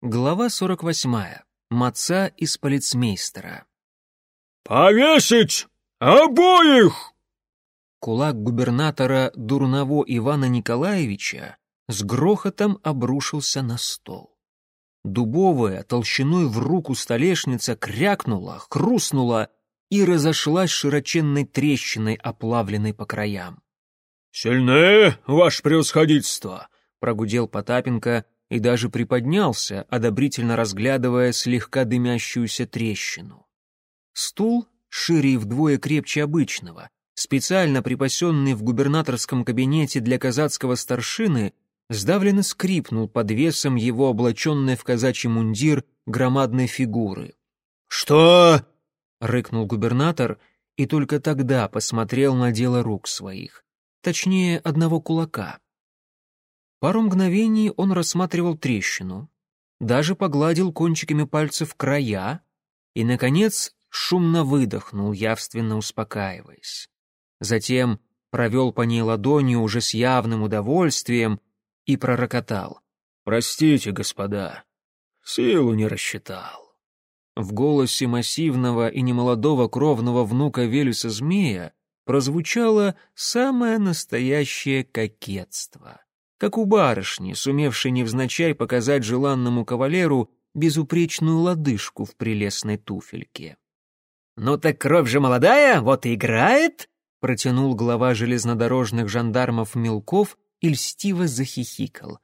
Глава 48. Маца из полицмейстера. «Повесить! Обоих!» Кулак губернатора Дурново Ивана Николаевича с грохотом обрушился на стол. Дубовая, толщиной в руку столешница крякнула, хрустнула и разошлась широченной трещиной, оплавленной по краям. «Сильнее, ваше превосходительство!» — прогудел Потапенко и даже приподнялся, одобрительно разглядывая слегка дымящуюся трещину. Стул, шире и вдвое крепче обычного, специально припасенный в губернаторском кабинете для казацкого старшины, сдавленно скрипнул под весом его облаченной в казачий мундир громадной фигуры. «Что?» — рыкнул губернатор и только тогда посмотрел на дело рук своих, точнее, одного кулака. Пару мгновений он рассматривал трещину, даже погладил кончиками пальцев края и, наконец, шумно выдохнул, явственно успокаиваясь. Затем провел по ней ладонью уже с явным удовольствием и пророкотал. «Простите, господа, силу не рассчитал». В голосе массивного и немолодого кровного внука Велюса Змея прозвучало самое настоящее кокетство как у барышни, сумевшей невзначай показать желанному кавалеру безупречную лодыжку в прелестной туфельке. «Ну так кровь же молодая, вот и играет!» — протянул глава железнодорожных жандармов Мелков и льстиво захихикал.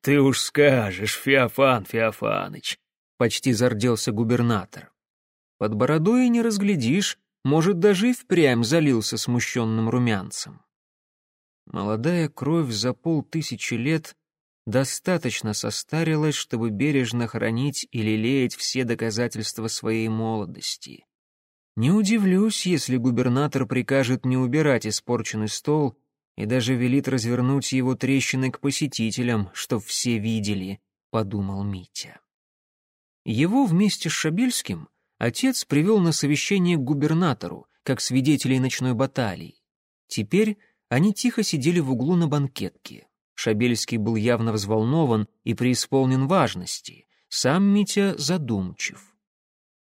«Ты уж скажешь, Феофан Феофаныч!» — почти зарделся губернатор. Под бородой не разглядишь, может, даже и впрямь залился смущенным румянцем. Молодая кровь за полтысячи лет достаточно состарилась, чтобы бережно хранить и лелеять все доказательства своей молодости. Не удивлюсь, если губернатор прикажет не убирать испорченный стол и даже велит развернуть его трещины к посетителям, чтоб все видели, — подумал Митя. Его вместе с Шабельским отец привел на совещание к губернатору, как свидетелей ночной баталии. Теперь они тихо сидели в углу на банкетке. Шабельский был явно взволнован и преисполнен важности, сам Митя задумчив.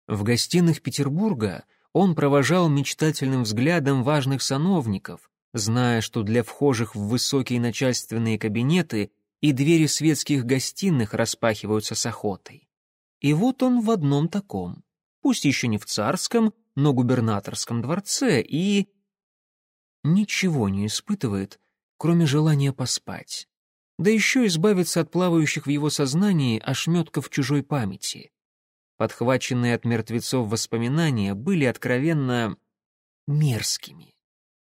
В гостиных Петербурга он провожал мечтательным взглядом важных сановников, зная, что для вхожих в высокие начальственные кабинеты и двери светских гостиных распахиваются с охотой. И вот он в одном таком, пусть еще не в царском, но губернаторском дворце, и ничего не испытывает, кроме желания поспать. Да еще избавиться от плавающих в его сознании ошметков чужой памяти. Подхваченные от мертвецов воспоминания были откровенно мерзкими.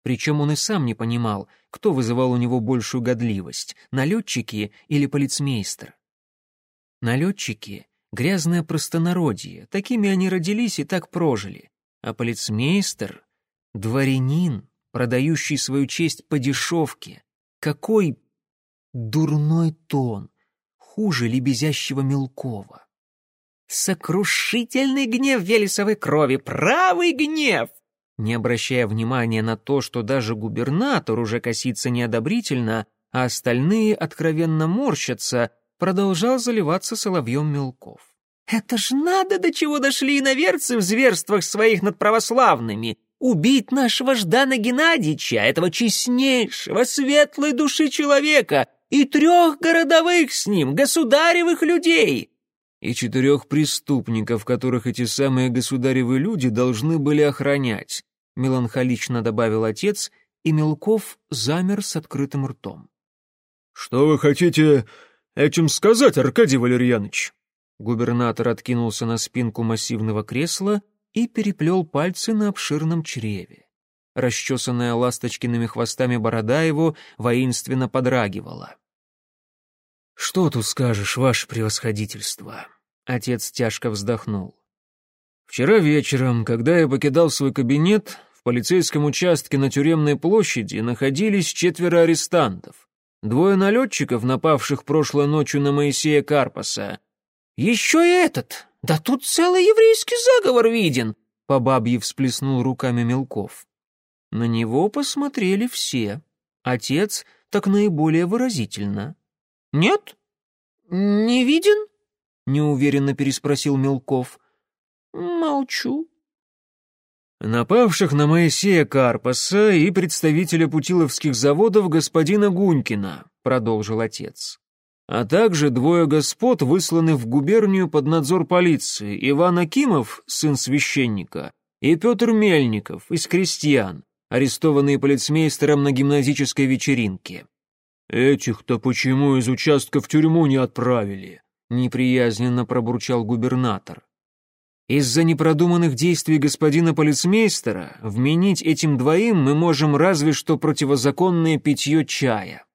Причем он и сам не понимал, кто вызывал у него большую годливость — налетчики или полицмейстер. Налетчики — грязное простонародье, такими они родились и так прожили. А полицмейстер — дворянин, продающий свою честь по дешевке. Какой дурной тон, хуже лебезящего мелкого. «Сокрушительный гнев Велесовой крови, правый гнев!» Не обращая внимания на то, что даже губернатор уже косится неодобрительно, а остальные откровенно морщатся, продолжал заливаться соловьем мелков. «Это ж надо, до чего дошли иноверцы в зверствах своих над православными! Убить нашего Ждана Геннадьевича, этого честнейшего, светлой души человека, и трех городовых с ним, государевых людей!» «И четырех преступников, которых эти самые государевы люди должны были охранять», меланхолично добавил отец, и Мелков замер с открытым ртом. «Что вы хотите этим сказать, Аркадий Валерьянович?» Губернатор откинулся на спинку массивного кресла и переплел пальцы на обширном чреве. Расчесанная ласточкиными хвостами борода его воинственно подрагивала. «Что тут скажешь, ваше превосходительство?» Отец тяжко вздохнул. «Вчера вечером, когда я покидал свой кабинет, в полицейском участке на Тюремной площади находились четверо арестантов. Двое налетчиков, напавших прошлой ночью на Моисея Карпаса. «Еще и этот!» «Да тут целый еврейский заговор виден!» — по бабье всплеснул руками Мелков. На него посмотрели все. Отец так наиболее выразительно. «Нет? Не виден?» — неуверенно переспросил Мелков. «Молчу», напавших на Моисея Карпаса и представителя путиловских заводов господина Гунькина», — продолжил отец. «А также двое господ высланы в губернию под надзор полиции, Иван Акимов, сын священника, и Петр Мельников, из крестьян, арестованные полицмейстером на гимназической вечеринке». «Этих-то почему из участка в тюрьму не отправили?» — неприязненно пробурчал губернатор. Из-за непродуманных действий господина полицмейстера вменить этим двоим мы можем разве что противозаконное питье чая.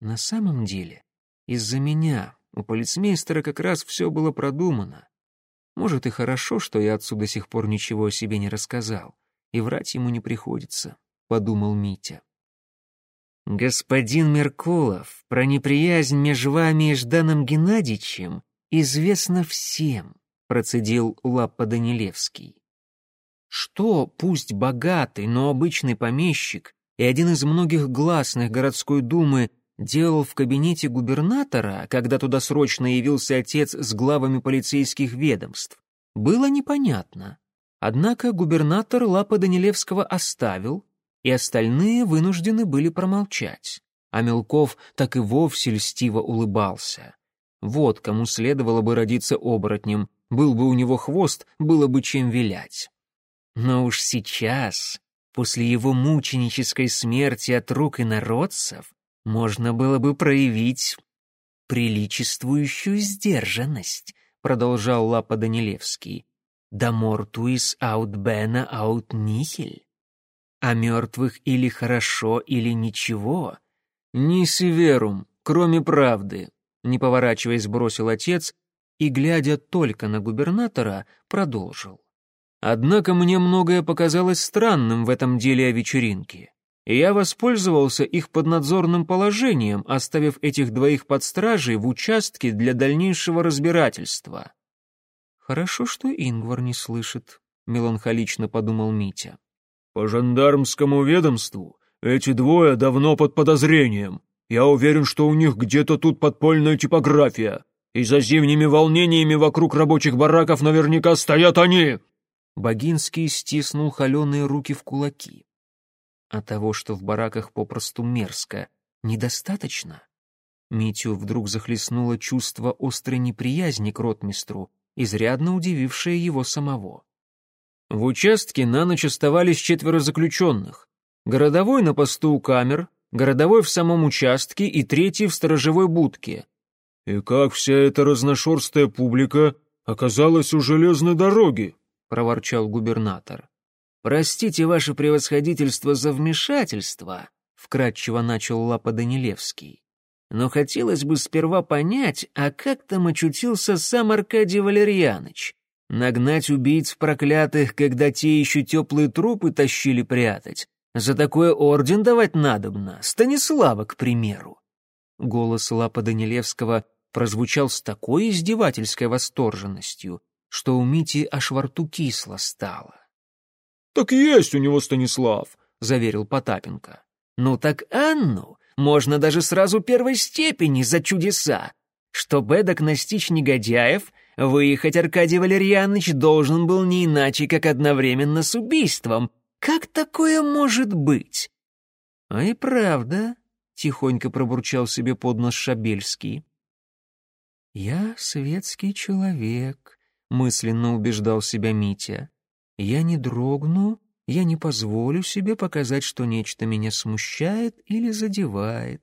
На самом деле, из-за меня у полицмейстера как раз все было продумано. Может и хорошо, что я отцу до сих пор ничего о себе не рассказал, и врать ему не приходится, — подумал Митя. Господин Меркулов, про неприязнь между вами и Жданом Геннадьевичем известно всем процедил Лаппа Данилевский. Что пусть богатый, но обычный помещик и один из многих гласных городской думы делал в кабинете губернатора, когда туда срочно явился отец с главами полицейских ведомств, было непонятно. Однако губернатор Лапа Данилевского оставил, и остальные вынуждены были промолчать. А Мелков так и вовсе льстиво улыбался. Вот кому следовало бы родиться оборотнем, был бы у него хвост, было бы чем вилять. Но уж сейчас, после его мученической смерти от рук инородцев, можно было бы проявить приличествующую сдержанность, продолжал Лапа Данилевский. Да мортуис аут бена аут нихель. А мертвых или хорошо, или ничего. Ни северум, кроме правды, не поворачиваясь, бросил отец и, глядя только на губернатора, продолжил. Однако мне многое показалось странным в этом деле о вечеринке. И я воспользовался их поднадзорным положением, оставив этих двоих под стражей в участке для дальнейшего разбирательства. «Хорошо, что Ингвар не слышит», — меланхолично подумал Митя. «По жандармскому ведомству эти двое давно под подозрением. Я уверен, что у них где-то тут подпольная типография. И за зимними волнениями вокруг рабочих бараков наверняка стоят они!» Богинский стиснул холеные руки в кулаки. А того, что в бараках попросту мерзко, недостаточно? Митю вдруг захлестнуло чувство острой неприязни к ротмистру, изрядно удивившее его самого. В участке на ночь оставались четверо заключенных. Городовой на посту у камер, городовой в самом участке и третий в сторожевой будке. «И как вся эта разношерстная публика оказалась у железной дороги?» — проворчал губернатор. «Простите, ваше превосходительство, за вмешательство», — вкратчиво начал Лапа Данилевский. «Но хотелось бы сперва понять, а как там очутился сам Аркадий Валерьяныч? Нагнать убийц проклятых, когда те еще теплые трупы тащили прятать? За такое орден давать надобно, Станислава, к примеру». Голос Лапа Данилевского прозвучал с такой издевательской восторженностью, что у Мити аж во рту кисло стало. «Так есть у него Станислав», — заверил Потапенко. «Ну так Анну можно даже сразу первой степени за чудеса. Чтобы эдак настичь негодяев, выехать Аркадий Валерьянович должен был не иначе, как одновременно с убийством. Как такое может быть?» «А и правда», — тихонько пробурчал себе под нос Шабельский. «Я светский человек», — мысленно убеждал себя Митя. «Я не дрогну, я не позволю себе показать, что нечто меня смущает или задевает».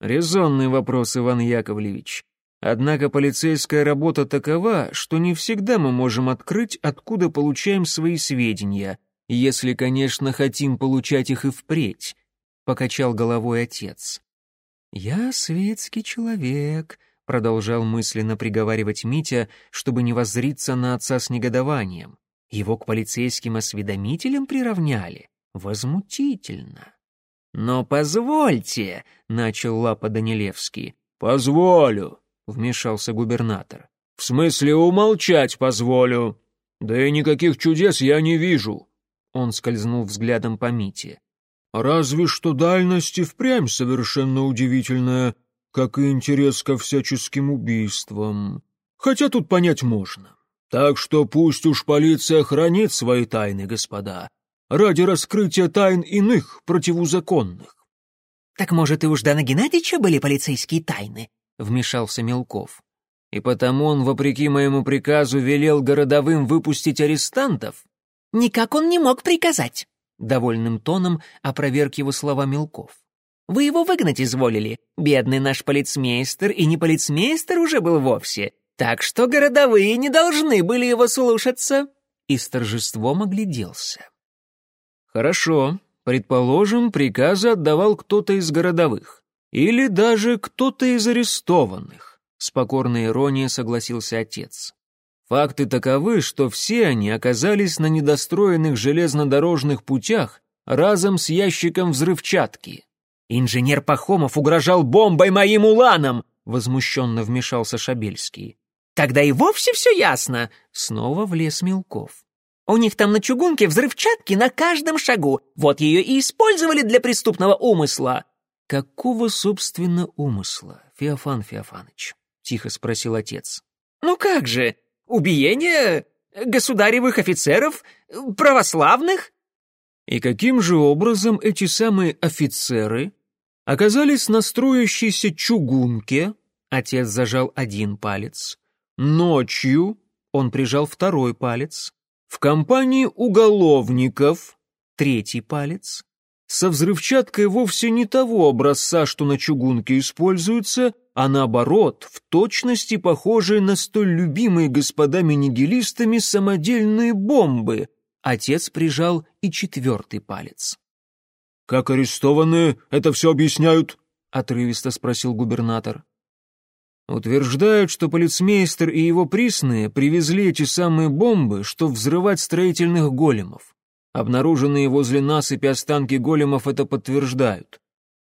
Резонный вопрос, Иван Яковлевич. Однако полицейская работа такова, что не всегда мы можем открыть, откуда получаем свои сведения, если, конечно, хотим получать их и впредь, — покачал головой отец. «Я светский человек», продолжал мысленно приговаривать Митя, чтобы не воззриться на отца с негодованием. Его к полицейским осведомителям приравняли. Возмутительно. «Но позвольте», — начал Лапа Данилевский. «Позволю», — вмешался губернатор. «В смысле умолчать позволю. Да и никаких чудес я не вижу». Он скользнул взглядом по Мите. «Разве что дальность и впрямь совершенно удивительная, как и интерес ко всяческим убийствам. хотя тут понять можно. Так что пусть уж полиция хранит свои тайны, господа, ради раскрытия тайн иных, противозаконных. «Так, может, и у Ждана Геннадьевича были полицейские тайны?» — вмешался Мелков. «И потому он, вопреки моему приказу, велел городовым выпустить арестантов?» «Никак он не мог приказать», — довольным тоном опроверг его слова Мелков. «Вы его выгнать изволили. Бедный наш полицмейстер, и не полицмейстер уже был вовсе. Так что городовые не должны были его слушаться». И с торжеством огляделся. «Хорошо. Предположим, приказы отдавал кто-то из городовых. Или даже кто-то из арестованных», — с покорной иронией согласился отец. Факты таковы, что все они оказались на недостроенных железнодорожных путях разом с ящиком взрывчатки. «Инженер Пахомов угрожал бомбой моим уланам!» — возмущенно вмешался Шабельский. «Тогда и вовсе все ясно!» — снова влез Мелков. «У них там на чугунке взрывчатки на каждом шагу. Вот ее и использовали для преступного умысла». «Какого, собственно, умысла, Феофан Феофаныч?» — тихо спросил отец. «Ну как же, Убиение государевых офицеров, православных?» И каким же образом эти самые офицеры оказались на строящейся чугунке, отец зажал один палец, ночью, он прижал второй палец, в компании уголовников, третий палец, со взрывчаткой вовсе не того образца, что на чугунке используется, а наоборот, в точности похожие на столь любимые господами-нигилистами самодельные бомбы. Отец прижал и четвертый палец. «Как арестованные это все объясняют?» — отрывисто спросил губернатор. Утверждают, что полицмейстер и его присные привезли эти самые бомбы, чтобы взрывать строительных големов. Обнаруженные возле насыпи останки големов это подтверждают.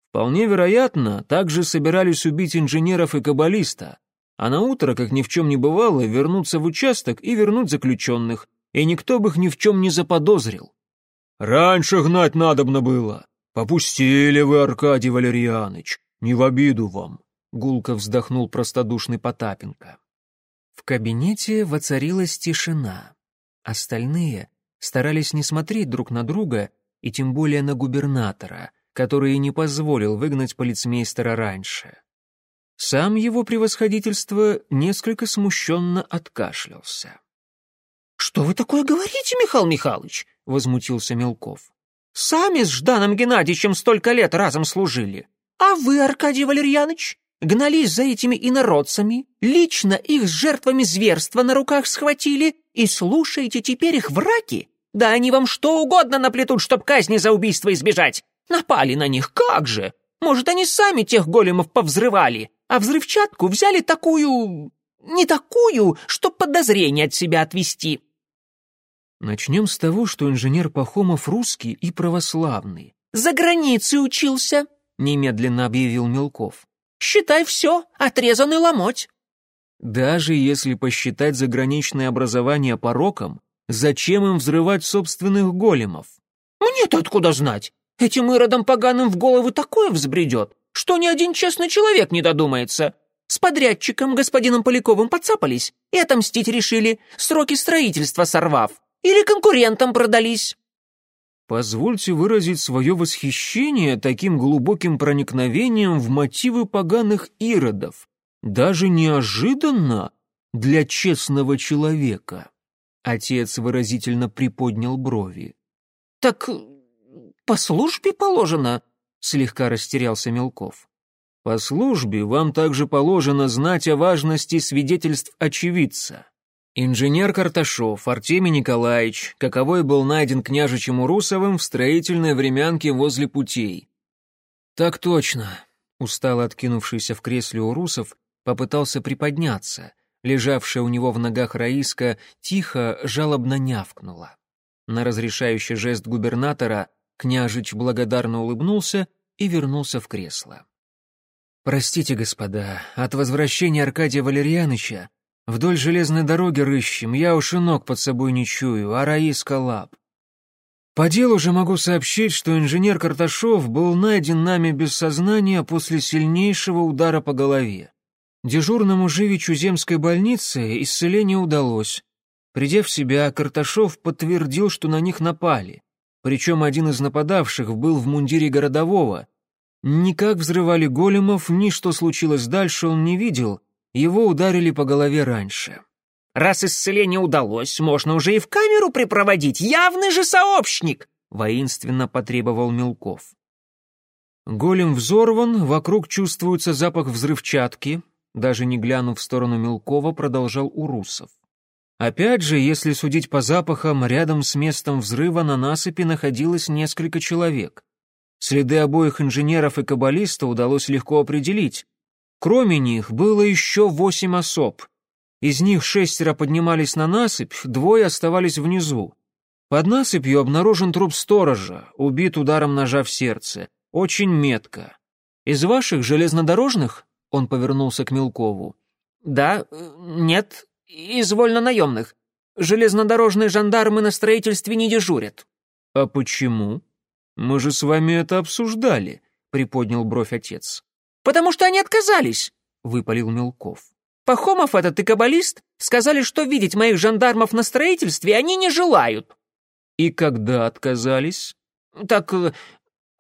Вполне вероятно, также собирались убить инженеров и каббалиста, а на утро, как ни в чем не бывало, вернуться в участок и вернуть заключенных, и никто бы их ни в чем не заподозрил. «Раньше гнать надобно было. Попустили вы, Аркадий Валерьяныч, не в обиду вам», — гулко вздохнул простодушный Потапенко. В кабинете воцарилась тишина. Остальные старались не смотреть друг на друга и тем более на губернатора — который не позволил выгнать полицмейстера раньше. Сам его превосходительство несколько смущенно откашлялся. «Что вы такое говорите, Михаил Михайлович?» — возмутился Мелков. «Сами с Жданом Геннадьевичем столько лет разом служили. А вы, Аркадий Валерьянович, гнались за этими инородцами, лично их с жертвами зверства на руках схватили и слушаете теперь их враки? Да они вам что угодно наплетут, чтоб казни за убийство избежать. Напали на них, как же! Может, они сами тех големов повзрывали, а взрывчатку взяли такую... не такую, чтоб подозрение от себя отвести. Начнем с того, что инженер Пахомов русский и православный. «За границей учился», — немедленно объявил Мелков. «Считай все, отрезанный ломоть». Даже если посчитать заграничное образование пороком, зачем им взрывать собственных големов? «Мне-то откуда знать? Этим иродам поганым в голову такое взбредет, что ни один честный человек не додумается. С подрядчиком, господином Поляковым, подцапались и отомстить решили, сроки строительства сорвав. Или конкурентам продались. Позвольте выразить свое восхищение таким глубоким проникновением в мотивы поганых иродов. Даже неожиданно для честного человека. Отец выразительно приподнял брови. «Так «По службе положено?» — слегка растерялся Мелков. «По службе вам также положено знать о важности свидетельств очевидца. Инженер Карташов Артемий Николаевич, каковой был найден княжичем Урусовым в строительной времянке возле путей». «Так точно», — устало откинувшийся в кресле Урусов попытался приподняться. Лежавшая у него в ногах Раиска тихо, жалобно нявкнула. На разрешающий жест губернатора Княжич благодарно улыбнулся и вернулся в кресло. «Простите, господа, от возвращения Аркадия Валерьяныча вдоль железной дороги рыщем, я уж и ног под собой не чую, а Раиска лап. По делу же могу сообщить, что инженер Карташов был найден нами без сознания после сильнейшего удара по голове. Дежурному Живичу земской больницы исцеление удалось. Придя в себя, Карташов подтвердил, что на них напали. Причем один из нападавших был в мундире городового. Ни как взрывали големов, ни что случилось дальше он не видел, его ударили по голове раньше. «Раз исцеление удалось, можно уже и в камеру припроводить, явный же сообщник!» — воинственно потребовал Мелков. Голем взорван, вокруг чувствуется запах взрывчатки, даже не глянув в сторону Мелкова, продолжал Урусов. Опять же, если судить по запахам, рядом с местом взрыва на насыпи находилось несколько человек. Следы обоих инженеров и каббалиста удалось легко определить. Кроме них было еще восемь особ. Из них шестеро поднимались на насыпь, двое оставались внизу. Под насыпью обнаружен труп сторожа, убит ударом ножа в сердце. Очень метко. Из ваших железнодорожных? Он повернулся к Мелкову. Да, нет, из вольно-наемных. Железнодорожные жандармы на строительстве не дежурят. А почему? Мы же с вами это обсуждали, приподнял бровь отец. Потому что они отказались, выпалил Мелков. Пахомов этот и каббалист сказали, что видеть моих жандармов на строительстве они не желают. И когда отказались? Так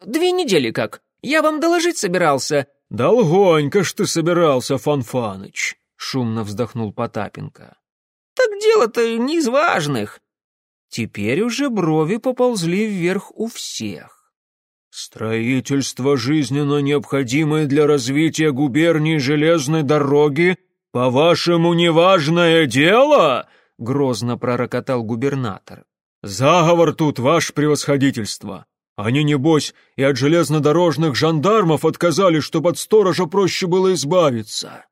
Две недели как. Я вам доложить собирался». «Долгонько ж ты собирался, Фанфаныч», — шумно вздохнул Потапенко. «Так дело-то не из важных». Теперь уже брови поползли вверх у всех. «Строительство жизненно необходимое для развития губернии железной дороги, по-вашему, неважное дело?» — грозно пророкотал губернатор. «Заговор тут, ваше превосходительство. Они, небось, и от железнодорожных жандармов отказались, чтобы от сторожа проще было избавиться.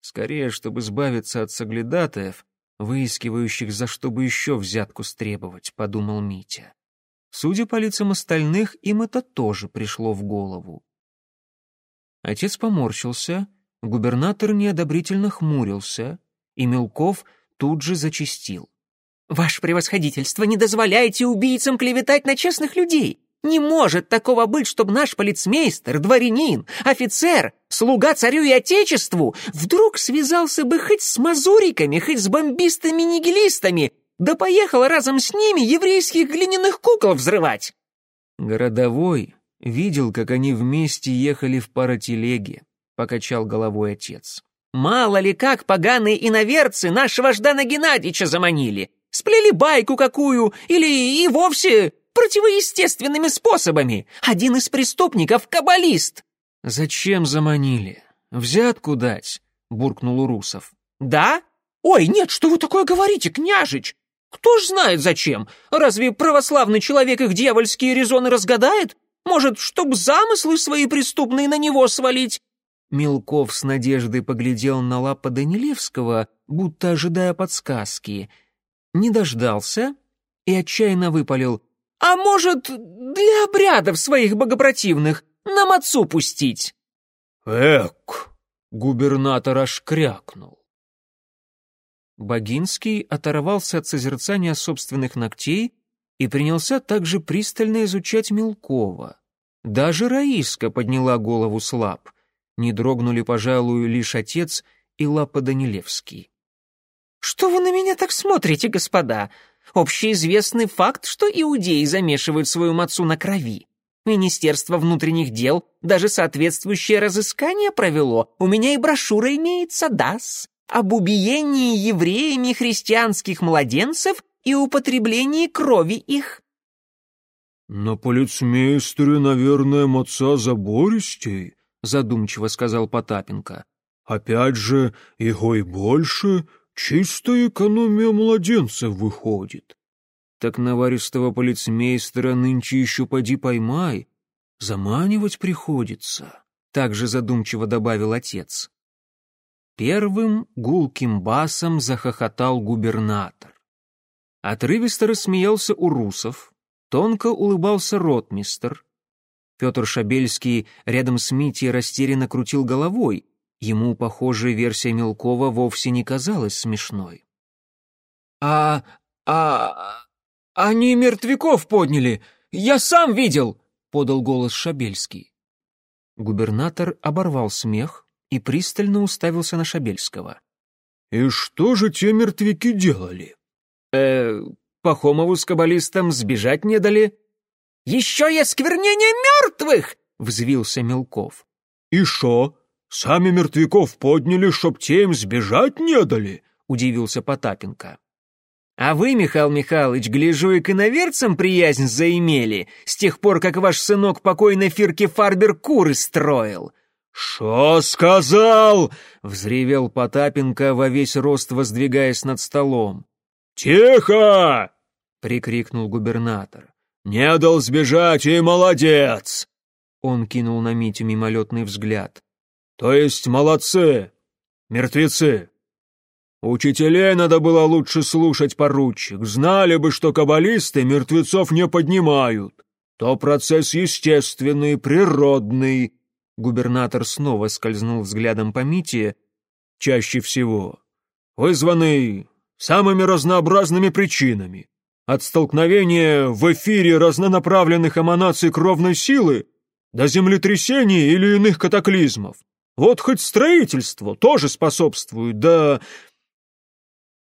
Скорее, чтобы избавиться от соглядатаев, выискивающих, за что бы еще взятку стребовать, — подумал Митя. Судя по лицам остальных, им это тоже пришло в голову. Отец поморщился, губернатор неодобрительно хмурился, и Мелков тут же зачистил. «Ваше превосходительство, не дозволяйте убийцам клеветать на честных людей! Не может такого быть, чтобы наш полицмейстер, дворянин, офицер, слуга царю и отечеству вдруг связался бы хоть с мазуриками, хоть с бомбистами-нигилистами, да поехал разом с ними еврейских глиняных кукол взрывать. Городовой видел, как они вместе ехали в паротелеге, покачал головой отец. Мало ли как поганые иноверцы нашего Ждана Геннадьевича заманили. Сплели байку какую, или и вовсе противоестественными способами. Один из преступников — каббалист». «Зачем заманили? Взятку дать?» — буркнул Урусов. «Да? Ой, нет, что вы такое говорите, княжич? Кто ж знает зачем? Разве православный человек их дьявольские резоны разгадает? Может, чтоб замыслы свои преступные на него свалить?» Мелков с надеждой поглядел на лапа Данилевского, будто ожидая подсказки. Не дождался и отчаянно выпалил. А может, для обрядов своих богопротивных нам отцу пустить?» «Эк!» — губернатор аж крякнул. Богинский оторвался от созерцания собственных ногтей и принялся также пристально изучать Мелкова. Даже Раиска подняла голову слаб. Не дрогнули, пожалуй, лишь отец и Лапа Данилевский. «Что вы на меня так смотрите, господа?» Общеизвестный факт, что иудеи замешивают свою мацу на крови. Министерство внутренних дел даже соответствующее разыскание провело. У меня и брошюра имеется, ДАС, об убиении евреями христианских младенцев и употреблении крови их. «На полицмейстере, наверное, маца забористей», — задумчиво сказал Потапенко. «Опять же, его и больше, Чистая экономия младенцев выходит. Так наваристого полицмейстера нынче еще поди поймай. Заманивать приходится, — также задумчиво добавил отец. Первым гулким басом захохотал губернатор. Отрывисто рассмеялся Урусов, тонко улыбался ротмистер. Петр Шабельский рядом с Митей растерянно крутил головой, Ему, похоже, версия Мелкова вовсе не казалась смешной. «А... а... они мертвяков подняли! Я сам видел!» — подал голос Шабельский. Губернатор оборвал смех и пристально уставился на Шабельского. «И что же те мертвяки делали?» «Э, Пахомову с каббалистом сбежать не дали». «Еще и осквернение мертвых!» — взвился Мелков. «И шо? Сами мертвяков подняли, чтоб те им сбежать не дали?» — удивился Потапенко. «А вы, Михаил Михайлович, гляжу, и к иноверцам приязнь заимели, с тех пор, как ваш сынок покойной Фирке Фарбер куры строил». «Шо сказал?» — взревел Потапенко во весь рост, воздвигаясь над столом. «Тихо!» — прикрикнул губернатор. «Не дал сбежать и молодец!» Он кинул на Митю мимолетный взгляд. «То есть молодцы, мертвецы. Учителей надо было лучше слушать, поручик. Знали бы, что каббалисты мертвецов не поднимают. То процесс естественный, природный». Губернатор снова скользнул взглядом по Мите. «Чаще всего. Вызванный самыми разнообразными причинами. От столкновения в эфире разнонаправленных эманаций кровной силы до землетрясений или иных катаклизмов. Вот хоть строительство тоже способствует, да...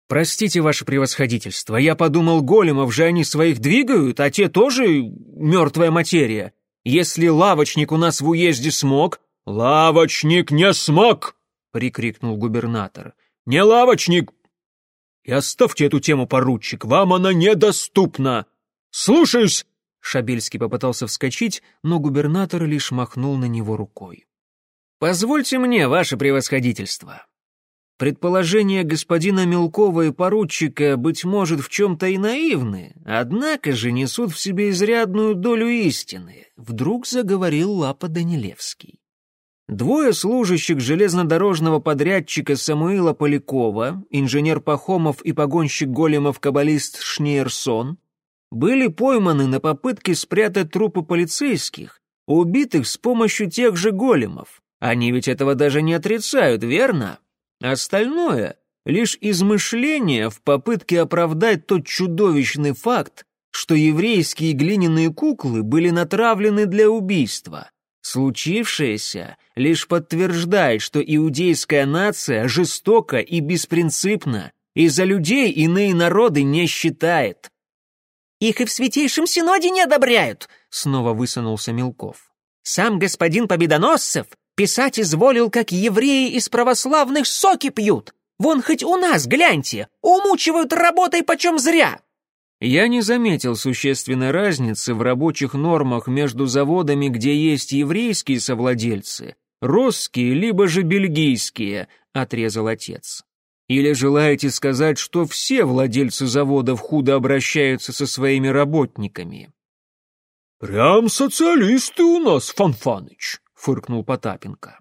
«Простите, ваше превосходительство, я подумал, големов же они своих двигают, а те тоже мертвая материя. Если лавочник у нас в уезде смог...» «Лавочник не смог!» — прикрикнул губернатор. «Не лавочник, и оставьте эту тему, поручик, вам она недоступна. Слушаюсь!» Шабельский попытался вскочить, но губернатор лишь махнул на него рукой. «Позвольте мне, ваше превосходительство. Предположения господина Мелкова и поручика, быть может, в чем-то и наивны, однако же несут в себе изрядную долю истины», — вдруг заговорил Лапа Данилевский. Двое служащих железнодорожного подрядчика Самуила Полякова, инженер Пахомов и погонщик големов-каббалист Шниерсон, были пойманы на попытке спрятать трупы полицейских, убитых с помощью тех же големов. Они ведь этого даже не отрицают, верно? Остальное — лишь измышление в попытке оправдать тот чудовищный факт, что еврейские глиняные куклы были натравлены для убийства. Случившееся лишь подтверждает, что иудейская нация жестока и беспринципна, и за людей иные народы не считает. «Их и в Святейшем Синоде не одобряют», — снова высунулся Мелков. «Сам господин Победоносцев писать изволил, как евреи из православных соки пьют. Вон хоть у нас, гляньте, умучивают работой почем зря. Я не заметил существенной разницы в рабочих нормах между заводами, где есть еврейские совладельцы, росские, либо же бельгийские, отрезал отец. Или желаете сказать, что все владельцы заводов худо обращаются со своими работниками? «Прям социалисты у нас, Фанфаныч», — фыркнул Потапенко.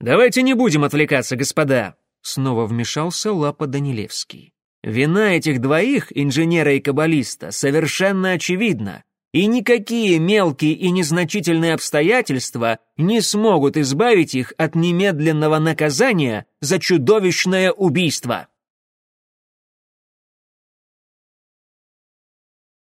«Давайте не будем отвлекаться, господа», — снова вмешался Лапа Данилевский. Вина этих двоих, инженера и каббалиста, совершенно очевидна, и никакие мелкие и незначительные обстоятельства не смогут избавить их от немедленного наказания за чудовищное убийство.